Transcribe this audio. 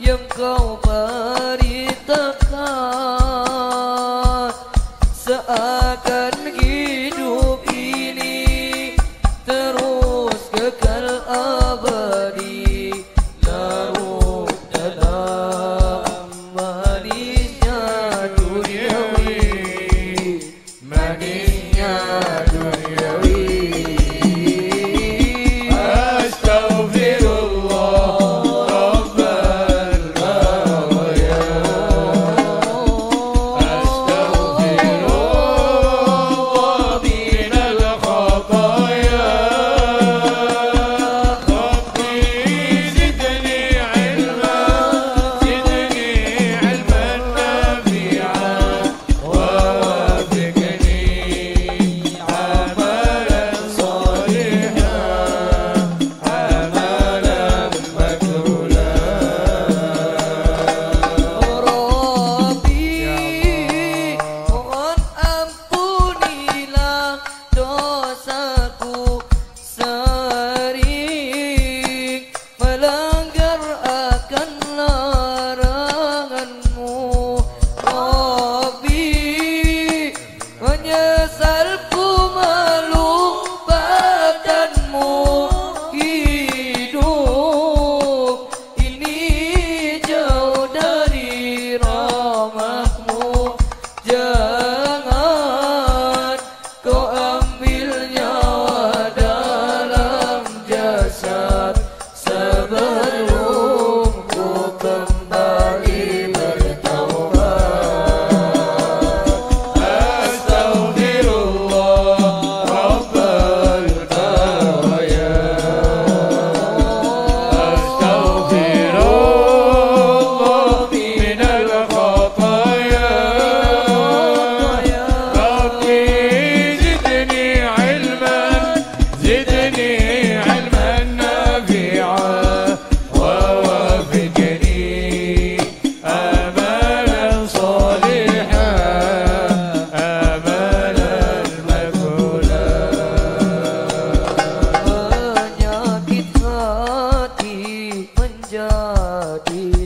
yang kau beri tak oh. shati